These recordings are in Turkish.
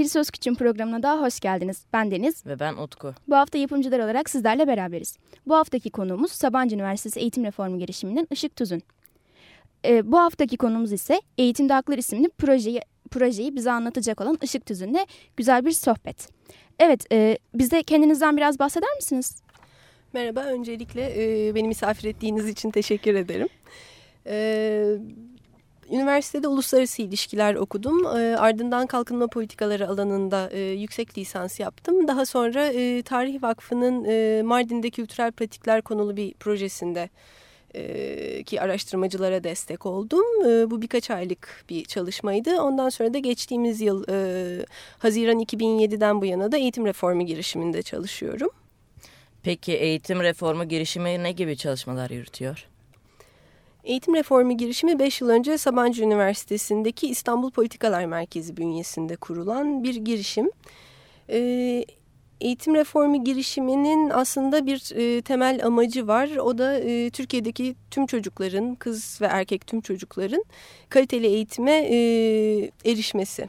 Bir Söz Küçüğün programına daha hoş geldiniz. Ben Deniz. Ve ben Utku. Bu hafta yapımcılar olarak sizlerle beraberiz. Bu haftaki konuğumuz Sabancı Üniversitesi Eğitim Reformu girişiminden Işık Tuzun. Ee, bu haftaki konumuz ise Eğitimde Haklar isimli projeyi, projeyi bize anlatacak olan Işık Tuzun'la güzel bir sohbet. Evet, e, bize kendinizden biraz bahseder misiniz? Merhaba, öncelikle e, beni misafir ettiğiniz için teşekkür ederim. E, Üniversitede uluslararası ilişkiler okudum. E, ardından kalkınma politikaları alanında e, yüksek lisans yaptım. Daha sonra e, Tarih Vakfı'nın e, Mardin'de kültürel pratikler konulu bir projesinde e, ki araştırmacılara destek oldum. E, bu birkaç aylık bir çalışmaydı. Ondan sonra da geçtiğimiz yıl e, Haziran 2007'den bu yana da eğitim reformu girişiminde çalışıyorum. Peki eğitim reformu girişimi ne gibi çalışmalar yürütüyor? Eğitim reformu girişimi 5 yıl önce Sabancı Üniversitesi'ndeki İstanbul Politikalar Merkezi bünyesinde kurulan bir girişim. Ee, eğitim reformu girişiminin aslında bir e, temel amacı var. O da e, Türkiye'deki tüm çocukların, kız ve erkek tüm çocukların kaliteli eğitime e, erişmesi.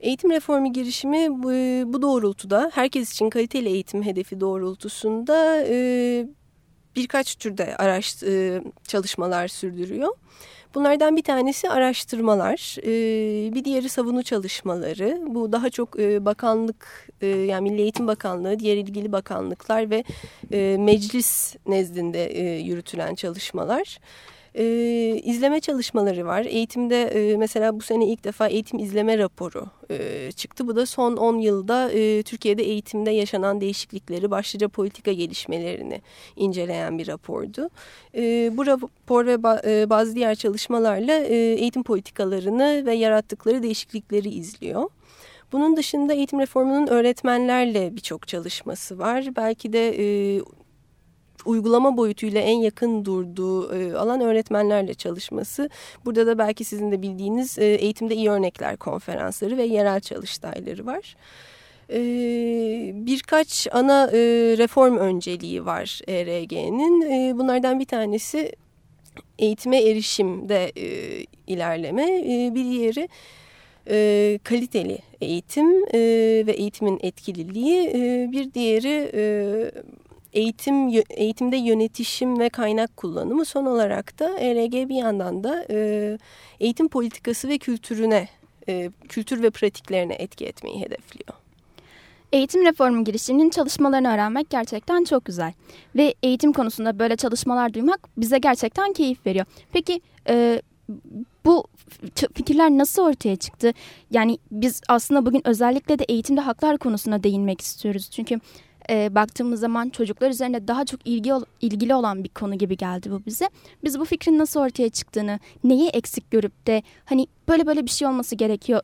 Eğitim reformu girişimi bu, doğrultuda herkes için kaliteli eğitim hedefi doğrultusunda e, birkaç türde araş, e, çalışmalar sürdürüyor. Bunlardan bir tanesi araştırmalar, e, bir diğeri savunu çalışmaları. Bu daha çok e, bakanlık, e, yani Milli Eğitim Bakanlığı, diğer ilgili bakanlıklar ve meclis nezdinde yürütülen çalışmalar e, izleme çalışmaları var. Eğitimde e, mesela bu sene ilk defa eğitim izleme raporu e, çıktı. Bu da son 10 yılda e, Türkiye'de eğitimde yaşanan değişiklikleri, başlıca politika gelişmelerini inceleyen bir rapordu. E, bu rapor ve ba, e, bazı diğer çalışmalarla e, eğitim politikalarını ve yarattıkları değişiklikleri izliyor. Bunun dışında eğitim reformunun öğretmenlerle birçok çalışması var. Belki de e, uygulama boyutuyla en yakın durduğu e, alan öğretmenlerle çalışması. Burada da belki sizin de bildiğiniz e, eğitimde iyi örnekler konferansları ve yerel çalıştayları var. E, birkaç ana reform önceliği var ERG'nin. Bunlardan bir tanesi eğitime erişimde ilerleme. Bir diğeri kaliteli eğitim ve eğitimin etkililiği. Bir diğeri eğitim eğitimde yönetişim ve kaynak kullanımı son olarak da ERG bir yandan da e, eğitim politikası ve kültürüne e, kültür ve pratiklerine etki etmeyi hedefliyor. Eğitim reformu girişiminin çalışmalarını öğrenmek gerçekten çok güzel. Ve eğitim konusunda böyle çalışmalar duymak bize gerçekten keyif veriyor. Peki e, bu fikirler nasıl ortaya çıktı? Yani biz aslında bugün özellikle de eğitimde haklar konusuna değinmek istiyoruz. Çünkü e, baktığımız zaman çocuklar üzerinde daha çok ilgi ilgili olan bir konu gibi geldi bu bize. Biz bu fikrin nasıl ortaya çıktığını, neyi eksik görüp de hani böyle böyle bir şey olması gerekiyor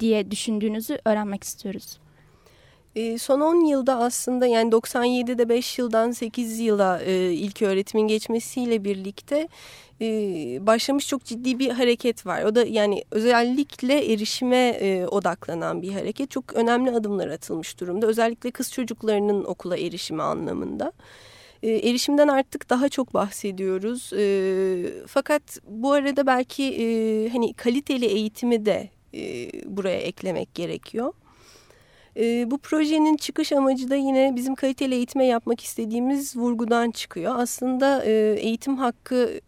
diye düşündüğünüzü öğrenmek istiyoruz. E, son 10 yılda aslında yani 97'de 5 yıldan 8 yıla e, ilk öğretimin geçmesiyle birlikte e, başlamış çok ciddi bir hareket var. O da yani özellikle erişime e, odaklanan bir hareket. Çok önemli adımlar atılmış durumda. Özellikle kız çocuklarının okula erişimi anlamında. E, erişimden artık daha çok bahsediyoruz. E, fakat bu arada belki hani kaliteli eğitimi de buraya eklemek gerekiyor. E, bu projenin çıkış amacı da yine bizim kaliteli eğitime yapmak istediğimiz vurgudan çıkıyor. Aslında e, eğitim hakkı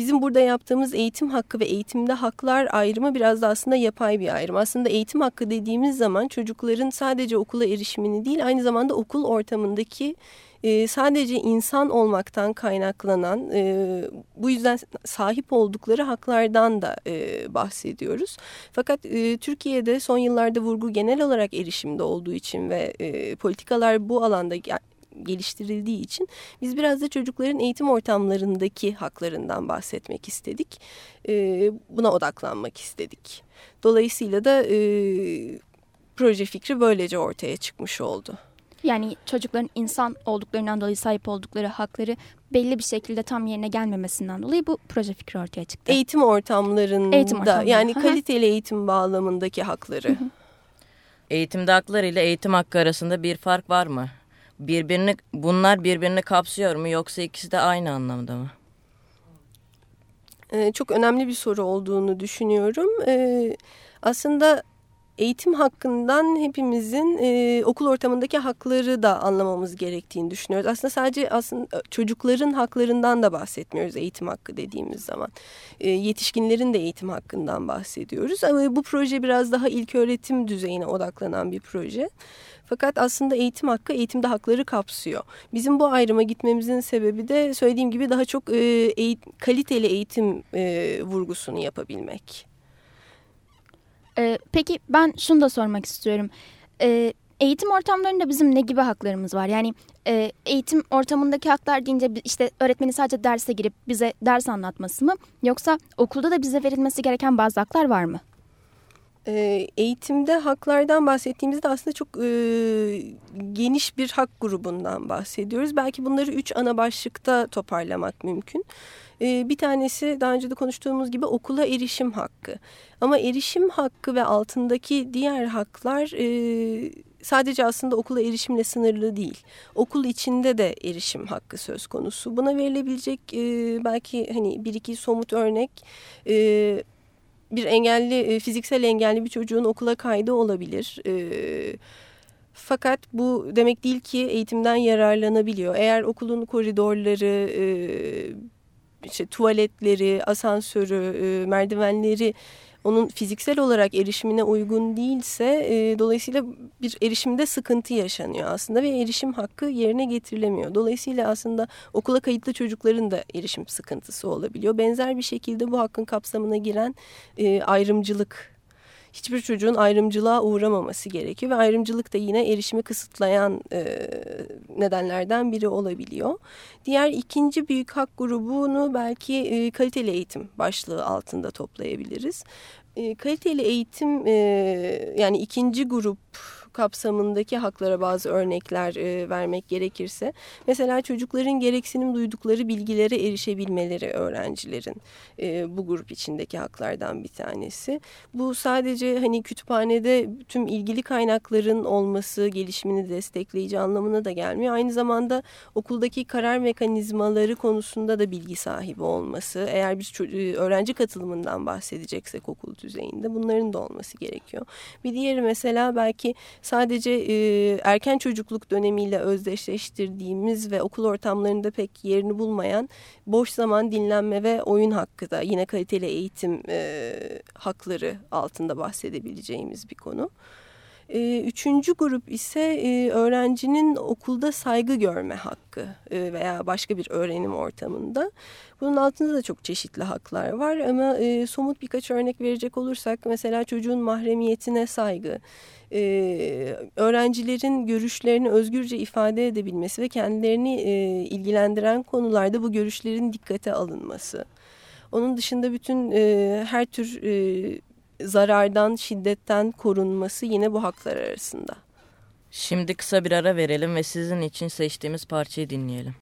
bizim burada yaptığımız eğitim hakkı ve eğitimde haklar ayrımı biraz da aslında yapay bir ayrım. Aslında eğitim hakkı dediğimiz zaman çocukların sadece okula erişimini değil aynı zamanda okul ortamındaki e, sadece insan olmaktan kaynaklanan e, bu yüzden sahip oldukları haklardan da e, bahsediyoruz. Fakat e, Türkiye'de son yıllarda vurgu genel olarak erişimde olduğu için ve e, politikalar bu alanda geliştirildiği için biz biraz da çocukların eğitim ortamlarındaki haklarından bahsetmek istedik. E, buna odaklanmak istedik. Dolayısıyla da e, proje fikri böylece ortaya çıkmış oldu. Yani çocukların insan olduklarından dolayı sahip oldukları hakları belli bir şekilde tam yerine gelmemesinden dolayı bu proje fikri ortaya çıktı. Eğitim ortamlarında eğitim ortamları. yani kaliteli eğitim bağlamındaki hakları. Eğitimde haklar ile eğitim hakkı arasında bir fark var mı? Birbirini bunlar birbirini kapsıyor mu yoksa ikisi de aynı anlamda mı? Ee, çok önemli bir soru olduğunu düşünüyorum. Ee, aslında eğitim hakkından hepimizin e, okul ortamındaki hakları da anlamamız gerektiğini düşünüyoruz. Aslında sadece aslında çocukların haklarından da bahsetmiyoruz eğitim hakkı dediğimiz zaman. E, yetişkinlerin de eğitim hakkından bahsediyoruz. Ama bu proje biraz daha ilk öğretim düzeyine odaklanan bir proje. Fakat aslında eğitim hakkı eğitimde hakları kapsıyor. Bizim bu ayrıma gitmemizin sebebi de söylediğim gibi daha çok e, eğit kaliteli eğitim e, vurgusunu yapabilmek. Ee, peki ben şunu da sormak istiyorum. Ee, eğitim ortamlarında bizim ne gibi haklarımız var? Yani e, eğitim ortamındaki haklar deyince işte öğretmeni sadece derse girip bize ders anlatması mı? Yoksa okulda da bize verilmesi gereken bazı haklar var mı? Ee, eğitimde haklardan bahsettiğimizde aslında çok e, geniş bir hak grubundan bahsediyoruz. Belki bunları üç ana başlıkta toparlamak mümkün. Ee, bir tanesi daha önce de konuştuğumuz gibi okula erişim hakkı. Ama erişim hakkı ve altındaki diğer haklar e, sadece aslında okula erişimle sınırlı değil. Okul içinde de erişim hakkı söz konusu. Buna verilebilecek e, belki hani bir iki somut örnek... E, bir engelli, e, fiziksel engelli bir çocuğun okula kaydı olabilir. E, fakat bu demek değil ki eğitimden yararlanabiliyor. Eğer okulun koridorları, e, işte tuvaletleri, asansörü, merdivenleri onun fiziksel olarak erişimine uygun değilse e, dolayısıyla bir erişimde sıkıntı yaşanıyor aslında ve erişim hakkı yerine getirilemiyor. Dolayısıyla aslında okula kayıtlı çocukların da erişim sıkıntısı olabiliyor. Benzer bir şekilde bu hakkın kapsamına giren e, ayrımcılık hiçbir çocuğun ayrımcılığa uğramaması gerekiyor ve ayrımcılık da yine erişimi kısıtlayan e, nedenlerden biri olabiliyor. Diğer ikinci büyük hak grubunu belki e, kaliteli eğitim başlığı altında toplayabiliriz. E, kaliteli eğitim e, yani ikinci grup kapsamındaki haklara bazı örnekler e, vermek gerekirse mesela çocukların gereksinim duydukları bilgilere erişebilmeleri öğrencilerin e, bu grup içindeki haklardan bir tanesi. Bu sadece hani kütüphanede tüm ilgili kaynakların olması gelişimini destekleyici anlamına da gelmiyor. Aynı zamanda okuldaki karar mekanizmaları konusunda da bilgi sahibi olması. Eğer biz e, öğrenci katılımından bahsedeceksek okul düzeyinde bunların da olması gerekiyor. Bir diğeri mesela belki sadece e, erken çocukluk dönemiyle özdeşleştirdiğimiz ve okul ortamlarında pek yerini bulmayan boş zaman dinlenme ve oyun hakkı da yine kaliteli eğitim e, hakları altında bahsedebileceğimiz bir konu. Ee, üçüncü grup ise e, öğrencinin okulda saygı görme hakkı e, veya başka bir öğrenim ortamında. Bunun altında da çok çeşitli haklar var ama e, somut birkaç örnek verecek olursak mesela çocuğun mahremiyetine saygı, öğrencilerin görüşlerini özgürce ifade edebilmesi ve kendilerini ilgilendiren konularda bu görüşlerin dikkate alınması. Onun dışında bütün her tür zarardan, şiddetten korunması yine bu haklar arasında. Şimdi kısa bir ara verelim ve sizin için seçtiğimiz parçayı dinleyelim.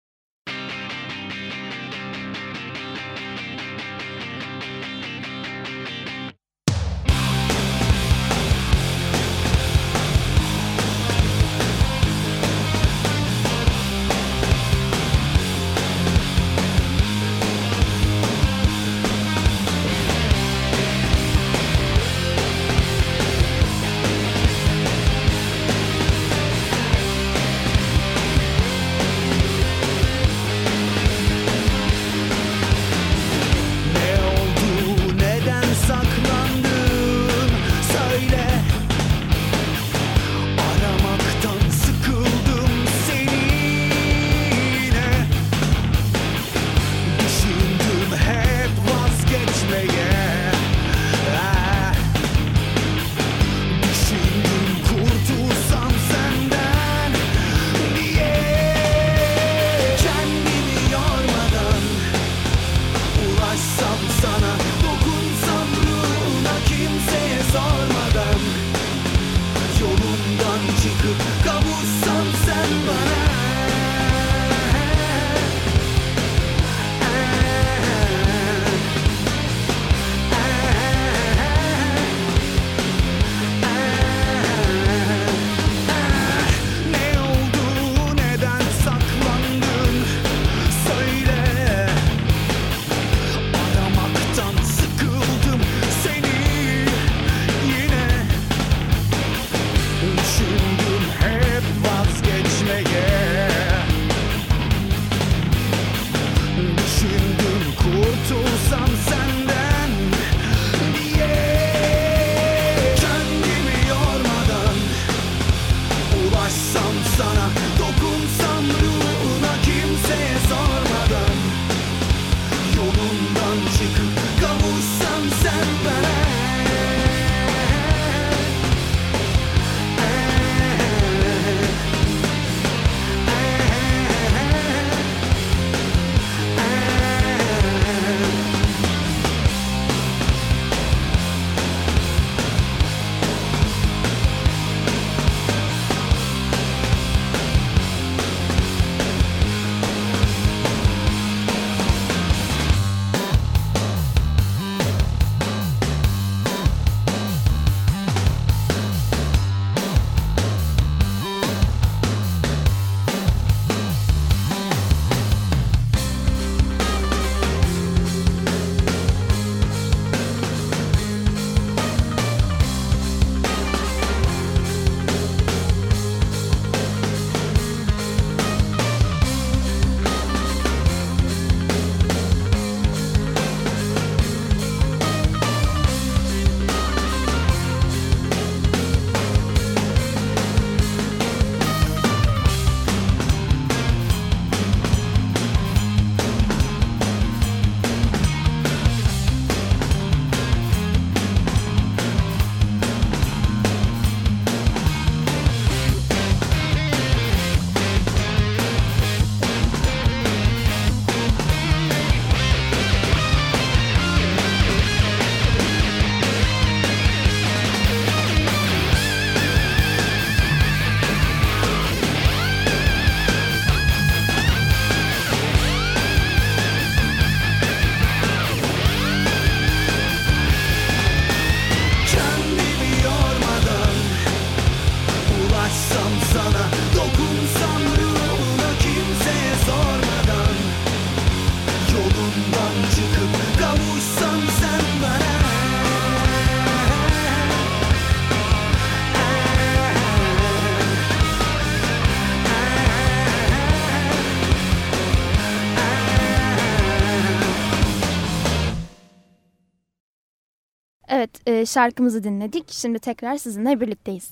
Evet e, şarkımızı dinledik. Şimdi tekrar sizinle birlikteyiz.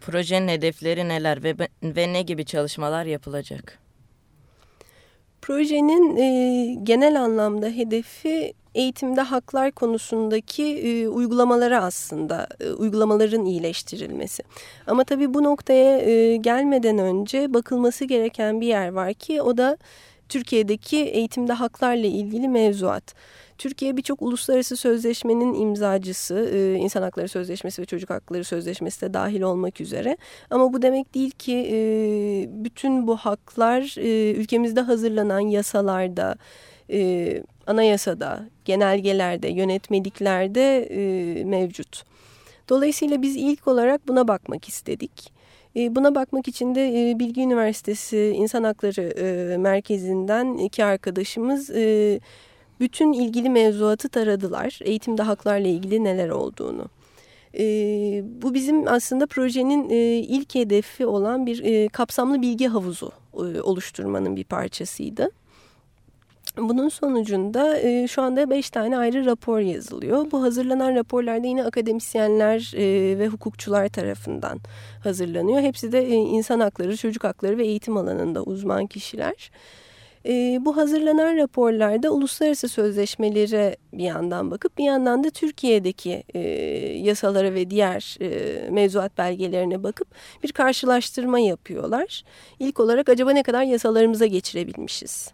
Projenin hedefleri neler ve, ve ne gibi çalışmalar yapılacak? Projenin e, genel anlamda hedefi eğitimde haklar konusundaki e, uygulamaları aslında e, uygulamaların iyileştirilmesi. Ama tabii bu noktaya e, gelmeden önce bakılması gereken bir yer var ki o da Türkiye'deki eğitimde haklarla ilgili mevzuat. Türkiye birçok uluslararası sözleşmenin imzacısı, e, insan hakları sözleşmesi ve çocuk hakları sözleşmesi de dahil olmak üzere. Ama bu demek değil ki e, bütün bu haklar e, ülkemizde hazırlanan yasalarda, anayasada, genelgelerde, yönetmeliklerde mevcut. Dolayısıyla biz ilk olarak buna bakmak istedik. Buna bakmak için de Bilgi Üniversitesi İnsan Hakları Merkezi'nden iki arkadaşımız bütün ilgili mevzuatı taradılar. Eğitimde haklarla ilgili neler olduğunu. E, bu bizim aslında projenin e, ilk hedefi olan bir e, kapsamlı bilgi havuzu e, oluşturmanın bir parçasıydı. Bunun sonucunda e, şu anda beş tane ayrı rapor yazılıyor. Bu hazırlanan raporlarda yine akademisyenler e, ve hukukçular tarafından hazırlanıyor. Hepsi de e, insan hakları, çocuk hakları ve eğitim alanında uzman kişiler. E, bu hazırlanan raporlarda uluslararası sözleşmelere bir yandan bakıp bir yandan da Türkiye'deki e, yasalara ve diğer e, mevzuat belgelerine bakıp bir karşılaştırma yapıyorlar. İlk olarak acaba ne kadar yasalarımıza geçirebilmişiz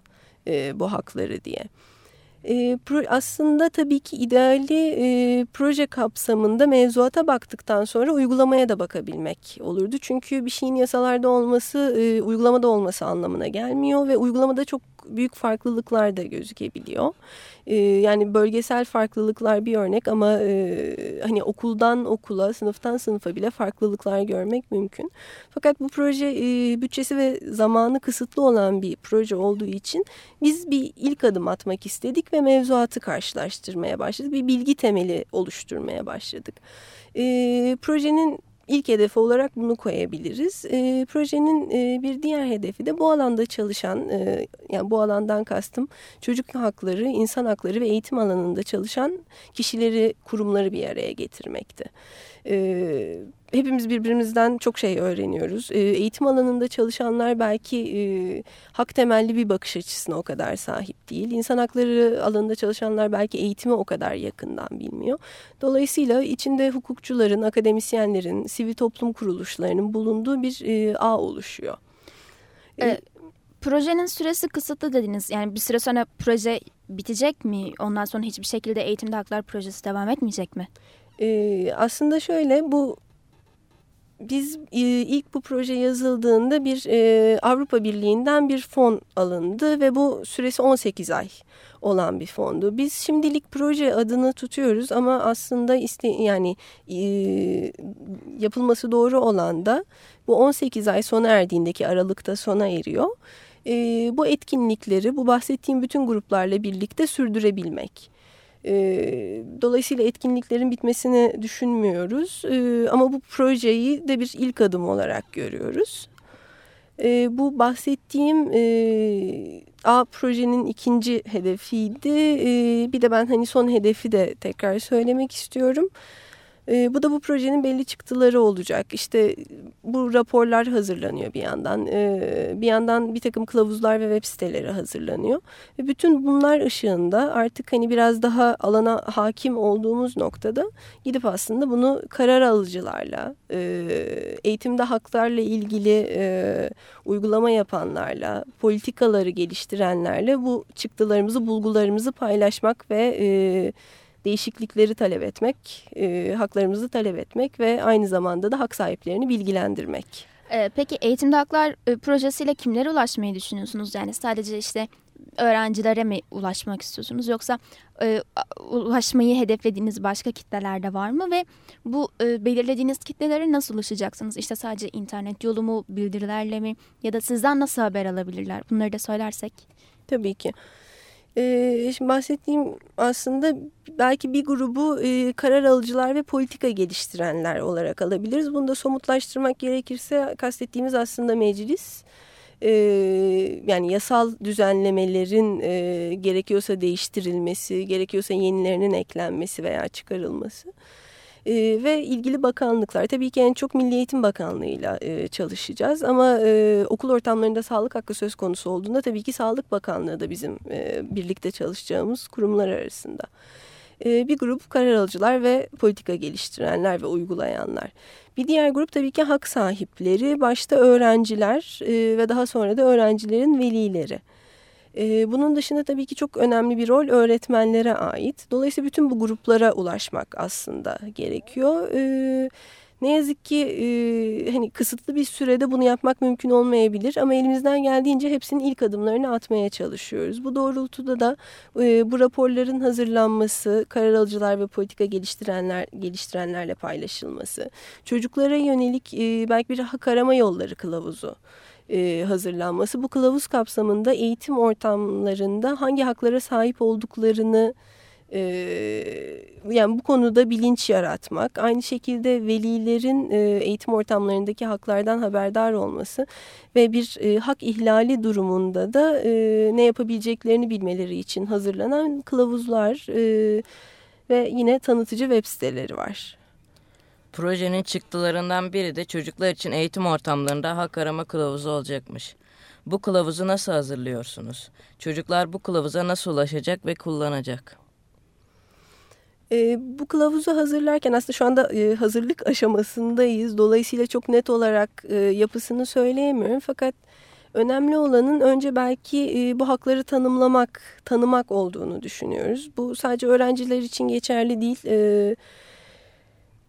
e, bu hakları diye. E, pro, aslında tabii ki ideali e, proje kapsamında mevzuata baktıktan sonra uygulamaya da bakabilmek olurdu. Çünkü bir şeyin yasalarda olması e, uygulamada olması anlamına gelmiyor ve uygulamada çok büyük farklılıklar da gözükebiliyor. E, yani bölgesel farklılıklar bir örnek ama e, hani okuldan okula, sınıftan sınıfa bile farklılıklar görmek mümkün. Fakat bu proje e, bütçesi ve zamanı kısıtlı olan bir proje olduğu için biz bir ilk adım atmak istedik ve mevzuatı karşılaştırmaya başladık. Bir bilgi temeli oluşturmaya başladık. E, projenin ilk hedefi olarak bunu koyabiliriz. E, projenin e, bir diğer hedefi de bu alanda çalışan, e, yani bu alandan kastım çocuk hakları, insan hakları ve eğitim alanında çalışan kişileri, kurumları bir araya getirmekti. E, hepimiz birbirimizden çok şey öğreniyoruz. E, eğitim alanında çalışanlar belki e, hak temelli bir bakış açısına o kadar sahip değil. İnsan hakları alanında çalışanlar belki eğitimi o kadar yakından bilmiyor. Dolayısıyla içinde hukukçuların, akademisyenlerin, sivil toplum kuruluşlarının bulunduğu bir e, ağ oluşuyor. E, projenin süresi kısıtlı dediniz. Yani bir süre sonra proje bitecek mi? Ondan sonra hiçbir şekilde eğitimde haklar projesi devam etmeyecek mi? E, aslında şöyle bu biz e, ilk bu proje yazıldığında bir e, Avrupa Birliği'nden bir fon alındı ve bu süresi 18 ay olan bir fondu. Biz şimdilik proje adını tutuyoruz ama aslında iste, yani e, yapılması doğru olan da bu 18 ay sona erdiğindeki aralıkta sona eriyor. Bu etkinlikleri bu bahsettiğim bütün gruplarla birlikte sürdürebilmek. E, dolayısıyla etkinliklerin bitmesini düşünmüyoruz. E, ama bu projeyi de bir ilk adım olarak görüyoruz. E, bu bahsettiğim e, A projenin ikinci hedefiydi. Bir de ben hani son hedefi de tekrar söylemek istiyorum. E, bu da bu projenin belli çıktıları olacak. İşte bu raporlar hazırlanıyor bir yandan. E, bir yandan bir takım kılavuzlar ve web siteleri hazırlanıyor. Ve bütün bunlar ışığında artık hani biraz daha alana hakim olduğumuz noktada gidip aslında bunu karar alıcılarla, e, eğitimde haklarla ilgili e, uygulama yapanlarla, politikaları geliştirenlerle bu çıktılarımızı, bulgularımızı paylaşmak ve... E, değişiklikleri talep etmek, e, haklarımızı talep etmek ve aynı zamanda da hak sahiplerini bilgilendirmek. E, peki eğitimde haklar e, projesiyle kimlere ulaşmayı düşünüyorsunuz? Yani sadece işte öğrencilere mi ulaşmak istiyorsunuz yoksa e, ulaşmayı hedeflediğiniz başka kitleler de var mı ve bu e, belirlediğiniz kitlelere nasıl ulaşacaksınız? İşte sadece internet yolu mu, bildirilerle mi ya da sizden nasıl haber alabilirler? Bunları da söylersek. Tabii ki. Ee, şimdi bahsettiğim aslında belki bir grubu e, karar alıcılar ve politika geliştirenler olarak alabiliriz. Bunu da somutlaştırmak gerekirse kastettiğimiz aslında meclis. E, yani yasal düzenlemelerin e, gerekiyorsa değiştirilmesi, gerekiyorsa yenilerinin eklenmesi veya çıkarılması e, ve ilgili bakanlıklar. Tabii ki en çok Milli Eğitim Bakanlığı'yla e, çalışacağız ama e, okul ortamlarında sağlık hakkı söz konusu olduğunda tabii ki Sağlık Bakanlığı da bizim e, birlikte çalışacağımız kurumlar arasında. E, bir grup karar alıcılar ve politika geliştirenler ve uygulayanlar. Bir diğer grup tabii ki hak sahipleri, başta öğrenciler e, ve daha sonra da öğrencilerin velileri. Ee, bunun dışında tabii ki çok önemli bir rol öğretmenlere ait. Dolayısıyla bütün bu gruplara ulaşmak aslında gerekiyor. Ee, ne yazık ki e, hani kısıtlı bir sürede bunu yapmak mümkün olmayabilir ama elimizden geldiğince hepsinin ilk adımlarını atmaya çalışıyoruz. Bu doğrultuda da e, bu raporların hazırlanması, karar alıcılar ve politika geliştirenler geliştirenlerle paylaşılması, çocuklara yönelik e, belki bir hak arama yolları kılavuzu e, hazırlanması. Bu kılavuz kapsamında eğitim ortamlarında hangi haklara sahip olduklarını e, yani bu konuda bilinç yaratmak, aynı şekilde velilerin e, eğitim ortamlarındaki haklardan haberdar olması ve bir e, hak ihlali durumunda da e, ne yapabileceklerini bilmeleri için hazırlanan kılavuzlar e, ve yine tanıtıcı web siteleri var. Projenin çıktılarından biri de çocuklar için eğitim ortamlarında hak arama kılavuzu olacakmış. Bu kılavuzu nasıl hazırlıyorsunuz? Çocuklar bu kılavuza nasıl ulaşacak ve kullanacak? E, bu kılavuzu hazırlarken aslında şu anda e, hazırlık aşamasındayız. Dolayısıyla çok net olarak e, yapısını söyleyemiyorum. Fakat önemli olanın önce belki e, bu hakları tanımlamak, tanımak olduğunu düşünüyoruz. Bu sadece öğrenciler için geçerli değil. E,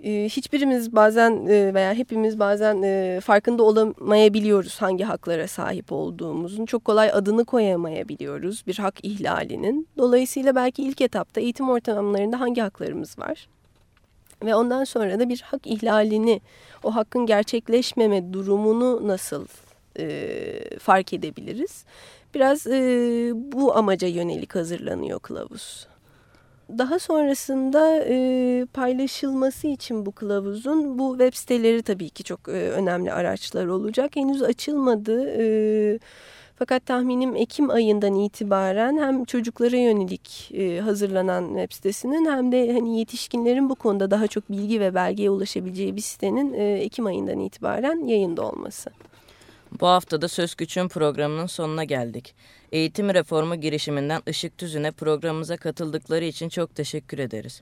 hiçbirimiz bazen e, veya hepimiz bazen e, farkında olamayabiliyoruz hangi haklara sahip olduğumuzun. Çok kolay adını koyamayabiliyoruz bir hak ihlalinin. Dolayısıyla belki ilk etapta eğitim ortamlarında hangi haklarımız var? Ve ondan sonra da bir hak ihlalini, o hakkın gerçekleşmeme durumunu nasıl e, fark edebiliriz? Biraz e, bu amaca yönelik hazırlanıyor kılavuz. Daha sonrasında e, paylaşılması için bu kılavuzun bu web siteleri tabii ki çok e, önemli araçlar olacak. Henüz açılmadı. E, fakat tahminim Ekim ayından itibaren hem çocuklara yönelik e, hazırlanan web sitesinin hem de hani yetişkinlerin bu konuda daha çok bilgi ve belgeye ulaşabileceği bir sitenin e, Ekim ayından itibaren yayında olması. Bu haftada Söz Güç'ün programının sonuna geldik. Eğitim reformu girişiminden Işık Tüzün'e programımıza katıldıkları için çok teşekkür ederiz.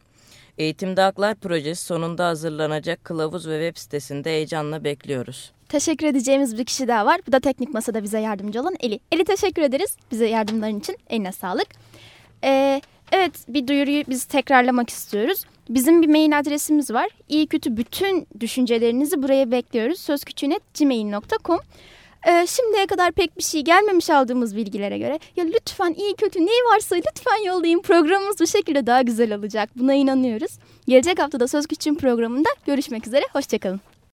Eğitimde Haklar Projesi sonunda hazırlanacak kılavuz ve web sitesinde heyecanla bekliyoruz. Teşekkür edeceğimiz bir kişi daha var. Bu da teknik masada bize yardımcı olan Eli. Eli teşekkür ederiz bize yardımların için. Eline sağlık. Ee, evet bir duyuruyu biz tekrarlamak istiyoruz. Bizim bir mail adresimiz var. İyi kötü bütün düşüncelerinizi buraya bekliyoruz. sözküçünet.gmail.com ee, Şimdiye kadar pek bir şey gelmemiş aldığımız bilgilere göre. Ya lütfen iyi kötü neyi varsa lütfen yollayın. Programımız bu şekilde daha güzel olacak. Buna inanıyoruz. Gelecek haftada Söz Küçüğün programında görüşmek üzere. Hoşçakalın.